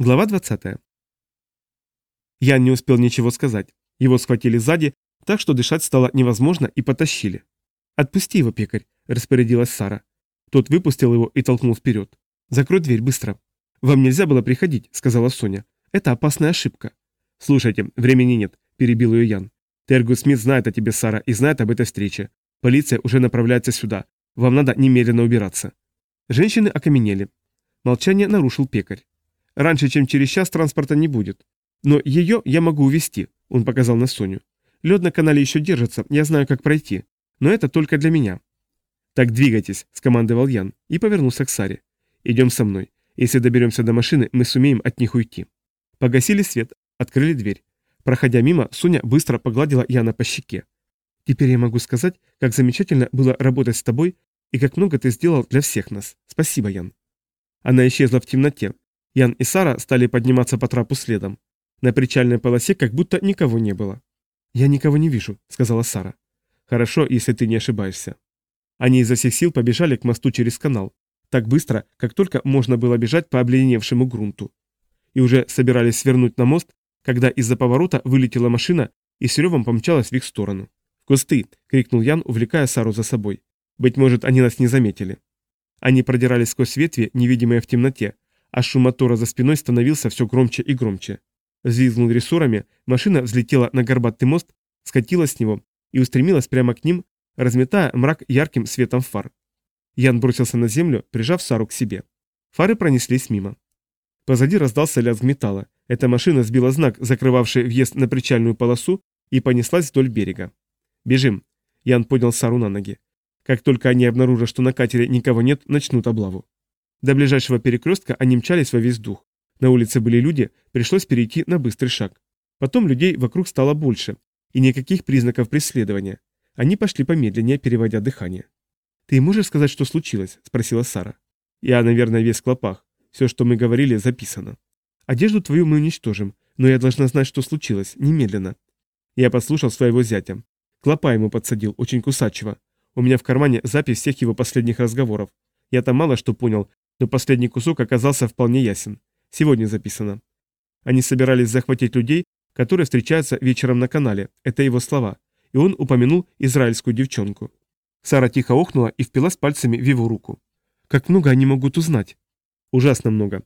Глава 20. Ян не успел ничего сказать. Его схватили сзади, так что дышать стало невозможно и потащили. «Отпусти его, пекарь», – распорядилась Сара. Тот выпустил его и толкнул вперед. «Закрой дверь быстро». «Вам нельзя было приходить», – сказала Соня. «Это опасная ошибка». «Слушайте, времени нет», – перебил ее Ян. «Тергут Смит знает о тебе, Сара, и знает об этой встрече. Полиция уже направляется сюда. Вам надо немедленно убираться». Женщины окаменели. Молчание нарушил пекарь. Раньше, чем через час, транспорта не будет. Но ее я могу увезти, он показал на Соню. Лед на канале еще держится, я знаю, как пройти. Но это только для меня. Так двигайтесь, скомандовал Ян и повернулся к Саре. Идем со мной. Если доберемся до машины, мы сумеем от них уйти. Погасили свет, открыли дверь. Проходя мимо, Соня быстро погладила Яна по щеке. «Теперь я могу сказать, как замечательно было работать с тобой и как много ты сделал для всех нас. Спасибо, Ян». Она исчезла в темноте, Ян и Сара стали подниматься по трапу следом. На причальной полосе как будто никого не было. «Я никого не вижу», — сказала Сара. «Хорошо, если ты не ошибаешься». Они изо всех сил побежали к мосту через канал, так быстро, как только можно было бежать по обледеневшему грунту. И уже собирались свернуть на мост, когда из-за поворота вылетела машина и с ревом помчалась в их сторону. «В кусты!» — крикнул Ян, увлекая Сару за собой. «Быть может, они нас не заметили». Они продирались сквозь ветви, невидимые в темноте, а шум мотора за спиной становился все громче и громче. Взвизгнув рессорами, машина взлетела на горбатый мост, скатилась с него и устремилась прямо к ним, разметая мрак ярким светом фар. Ян бросился на землю, прижав Сару к себе. Фары пронеслись мимо. Позади раздался лязг металла. Эта машина сбила знак, закрывавший въезд на причальную полосу, и понеслась вдоль берега. «Бежим!» Ян поднял Сару на ноги. Как только они обнаружат, что на катере никого нет, начнут облаву. До ближайшего перекрестка они мчались во весь дух. На улице были люди, пришлось перейти на быстрый шаг. Потом людей вокруг стало больше, и никаких признаков преследования. Они пошли помедленнее, переводя дыхание. «Ты можешь сказать, что случилось?» – спросила Сара. «Я, наверное, весь в клопах. Все, что мы говорили, записано. Одежду твою мы уничтожим, но я должна знать, что случилось, немедленно». Я послушал своего зятя. Клопа ему подсадил, очень кусачего. У меня в кармане запись всех его последних разговоров. Я там мало что понял, но последний кусок оказался вполне ясен. Сегодня записано. Они собирались захватить людей, которые встречаются вечером на канале. Это его слова. И он упомянул израильскую девчонку. Сара тихо охнула и впилась пальцами в его руку. «Как много они могут узнать?» «Ужасно много.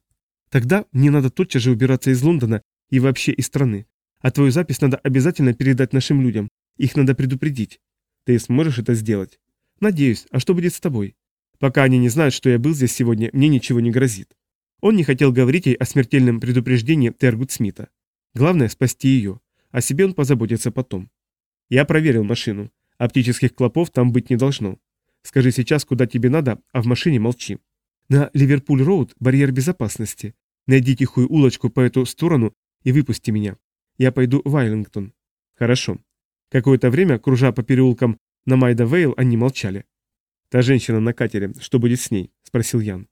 Тогда мне надо тотчас же убираться из Лондона и вообще из страны. А твою запись надо обязательно передать нашим людям. Их надо предупредить. Ты сможешь это сделать?» «Надеюсь. А что будет с тобой?» Пока они не знают, что я был здесь сегодня, мне ничего не грозит. Он не хотел говорить ей о смертельном предупреждении Тергут Смита. Главное – спасти ее. О себе он позаботится потом. Я проверил машину. Оптических клопов там быть не должно. Скажи сейчас, куда тебе надо, а в машине молчи. На Ливерпуль-Роуд барьер безопасности. Найди тихую улочку по эту сторону и выпусти меня. Я пойду в Айлингтон. Хорошо. Какое-то время, кружа по переулкам на Майда-Вейл, они молчали. «Та женщина на катере, что будет с ней?» – спросил Ян.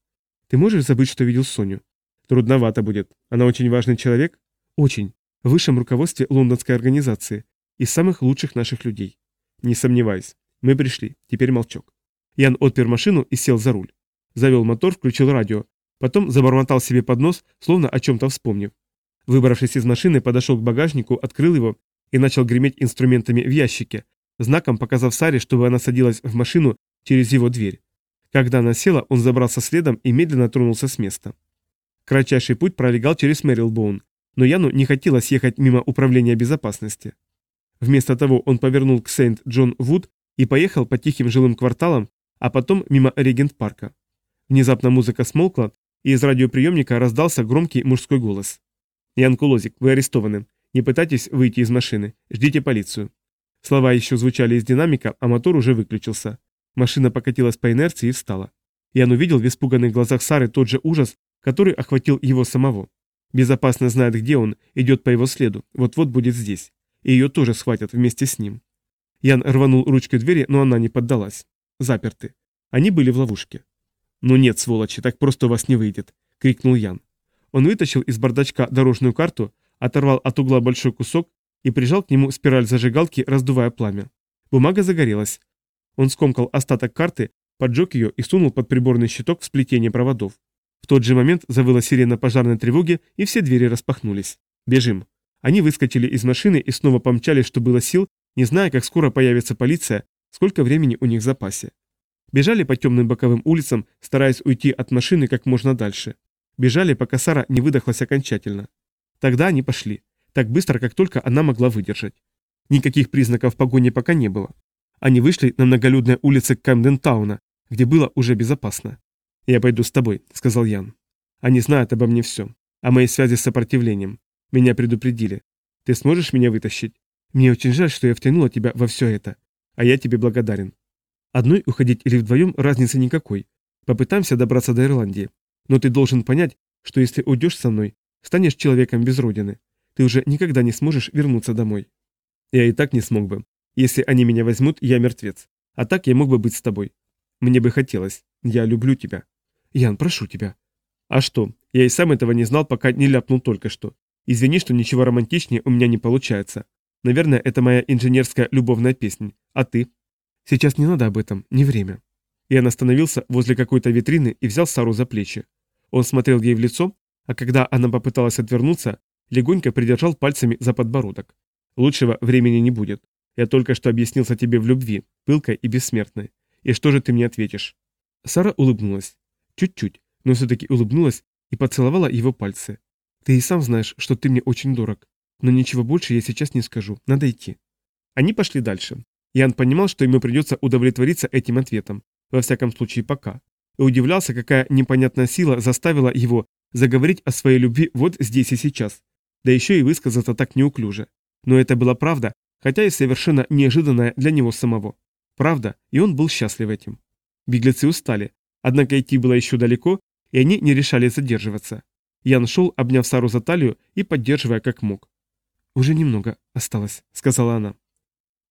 «Ты можешь забыть, что видел Соню?» «Трудновато будет. Она очень важный человек?» «Очень. В высшем руководстве лондонской организации. Из самых лучших наших людей». «Не сомневаюсь. Мы пришли. Теперь молчок». Ян отпер машину и сел за руль. Завел мотор, включил радио. Потом забормотал себе под нос, словно о чем-то вспомнив. Выбравшись из машины, подошел к багажнику, открыл его и начал греметь инструментами в ящике, знаком показав Саре, чтобы она садилась в машину через его дверь. Когда она села, он забрался следом и медленно тронулся с места. Кратчайший путь пролегал через Мэрилбоун, но Яну не хотелось ехать мимо управления безопасности. Вместо того он повернул к Сент-Джон-Вуд и поехал по тихим жилым кварталам, а потом мимо Регент-парка. Внезапно музыка смолкла, и из радиоприемника раздался громкий мужской голос. «Ян Кулозик, вы арестованы. Не пытайтесь выйти из машины. Ждите полицию». Слова еще звучали из динамика, а мотор уже выключился. Машина покатилась по инерции и встала. Ян увидел в испуганных глазах Сары тот же ужас, который охватил его самого. Безопасно знает, где он, идет по его следу, вот-вот будет здесь. И ее тоже схватят вместе с ним. Ян рванул ручкой двери, но она не поддалась. Заперты. Они были в ловушке. «Ну нет, сволочи, так просто у вас не выйдет», — крикнул Ян. Он вытащил из бардачка дорожную карту, оторвал от угла большой кусок и прижал к нему спираль зажигалки, раздувая пламя. Бумага загорелась. Он скомкал остаток карты, поджег ее и сунул под приборный щиток в сплетение проводов. В тот же момент завыла сирена пожарной тревоги, и все двери распахнулись. «Бежим!» Они выскочили из машины и снова помчались, что было сил, не зная, как скоро появится полиция, сколько времени у них в запасе. Бежали по темным боковым улицам, стараясь уйти от машины как можно дальше. Бежали, пока Сара не выдохлась окончательно. Тогда они пошли. Так быстро, как только она могла выдержать. Никаких признаков погони пока не было. Они вышли на многолюдной улице Камден-тауна, где было уже безопасно. «Я пойду с тобой», — сказал Ян. «Они знают обо мне все. О моей связи с сопротивлением. Меня предупредили. Ты сможешь меня вытащить? Мне очень жаль, что я втянула тебя во все это. А я тебе благодарен. Одной уходить или вдвоем разницы никакой. Попытаемся добраться до Ирландии. Но ты должен понять, что если уйдешь со мной, станешь человеком без родины. Ты уже никогда не сможешь вернуться домой. Я и так не смог бы. Если они меня возьмут, я мертвец. А так я мог бы быть с тобой. Мне бы хотелось. Я люблю тебя. Ян, прошу тебя. А что? Я и сам этого не знал, пока не ляпнул только что. Извини, что ничего романтичнее у меня не получается. Наверное, это моя инженерская любовная песня. А ты? Сейчас не надо об этом, не время. Ян остановился возле какой-то витрины и взял Сару за плечи. Он смотрел ей в лицо, а когда она попыталась отвернуться, легонько придержал пальцами за подбородок. Лучшего времени не будет. Я только что объяснился тебе в любви, пылкой и бессмертной. И что же ты мне ответишь? Сара улыбнулась. Чуть-чуть, но все-таки улыбнулась и поцеловала его пальцы. Ты и сам знаешь, что ты мне очень дорог. Но ничего больше я сейчас не скажу. Надо идти. Они пошли дальше. Ян понимал, что ему придется удовлетвориться этим ответом. Во всяком случае, пока. И удивлялся, какая непонятная сила заставила его заговорить о своей любви вот здесь и сейчас. Да еще и высказаться так неуклюже. Но это была правда, хотя и совершенно неожиданная для него самого. Правда, и он был счастлив этим. Беглецы устали, однако идти было еще далеко, и они не решали задерживаться. Ян шел, обняв Сару за талию и поддерживая как мог. «Уже немного осталось», — сказала она.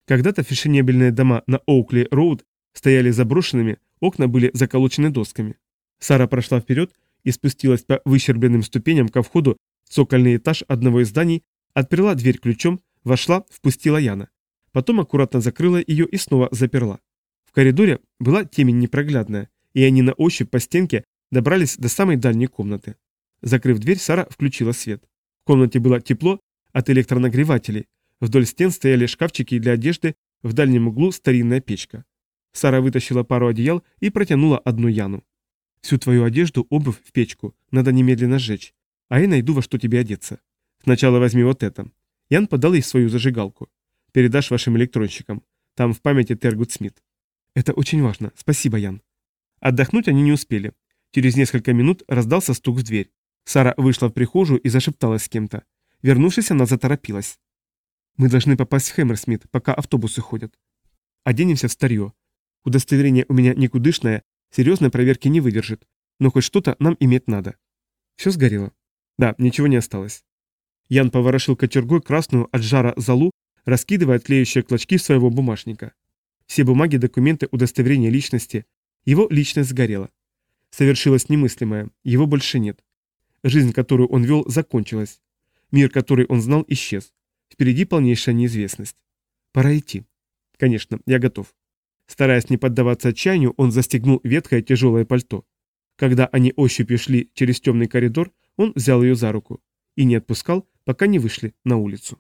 Когда-то фешенебельные дома на Оукли-Роуд стояли заброшенными, окна были заколочены досками. Сара прошла вперед и спустилась по выщербленным ступеням ко входу в цокольный этаж одного из зданий, отперла дверь ключом, вошла, впустила Яна. Потом аккуратно закрыла ее и снова заперла. В коридоре была темень непроглядная, и они на ощупь по стенке добрались до самой дальней комнаты. Закрыв дверь, Сара включила свет. В комнате было тепло от электронагревателей. Вдоль стен стояли шкафчики для одежды, в дальнем углу старинная печка. Сара вытащила пару одеял и протянула одну Яну. «Всю твою одежду, обувь в печку. Надо немедленно сжечь. А я найду, во что тебе одеться. Сначала возьми вот это». Ян подал ей свою зажигалку. «Передашь вашим электронщикам. Там в памяти Тергут Смит». «Это очень важно. Спасибо, Ян». Отдохнуть они не успели. Через несколько минут раздался стук в дверь. Сара вышла в прихожую и зашепталась с кем-то. Вернувшись, она заторопилась. «Мы должны попасть в Хэмерсмит, пока автобусы ходят. Оденемся в старье. Удостоверение у меня никудышное, серьезной проверки не выдержит, но хоть что-то нам иметь надо. Все сгорело. Да, ничего не осталось. Ян поворошил кочергой красную от жара залу, раскидывая тлеющие клочки своего бумажника. Все бумаги, документы, удостоверения личности. Его личность сгорела. Совершилось немыслимое, его больше нет. Жизнь, которую он вел, закончилась. Мир, который он знал, исчез. Впереди полнейшая неизвестность. Пора идти. Конечно, я готов. Стараясь не поддаваться отчаянию, он застегнул ветхое тяжелое пальто. Когда они ощупью шли через темный коридор, он взял ее за руку и не отпускал, пока не вышли на улицу.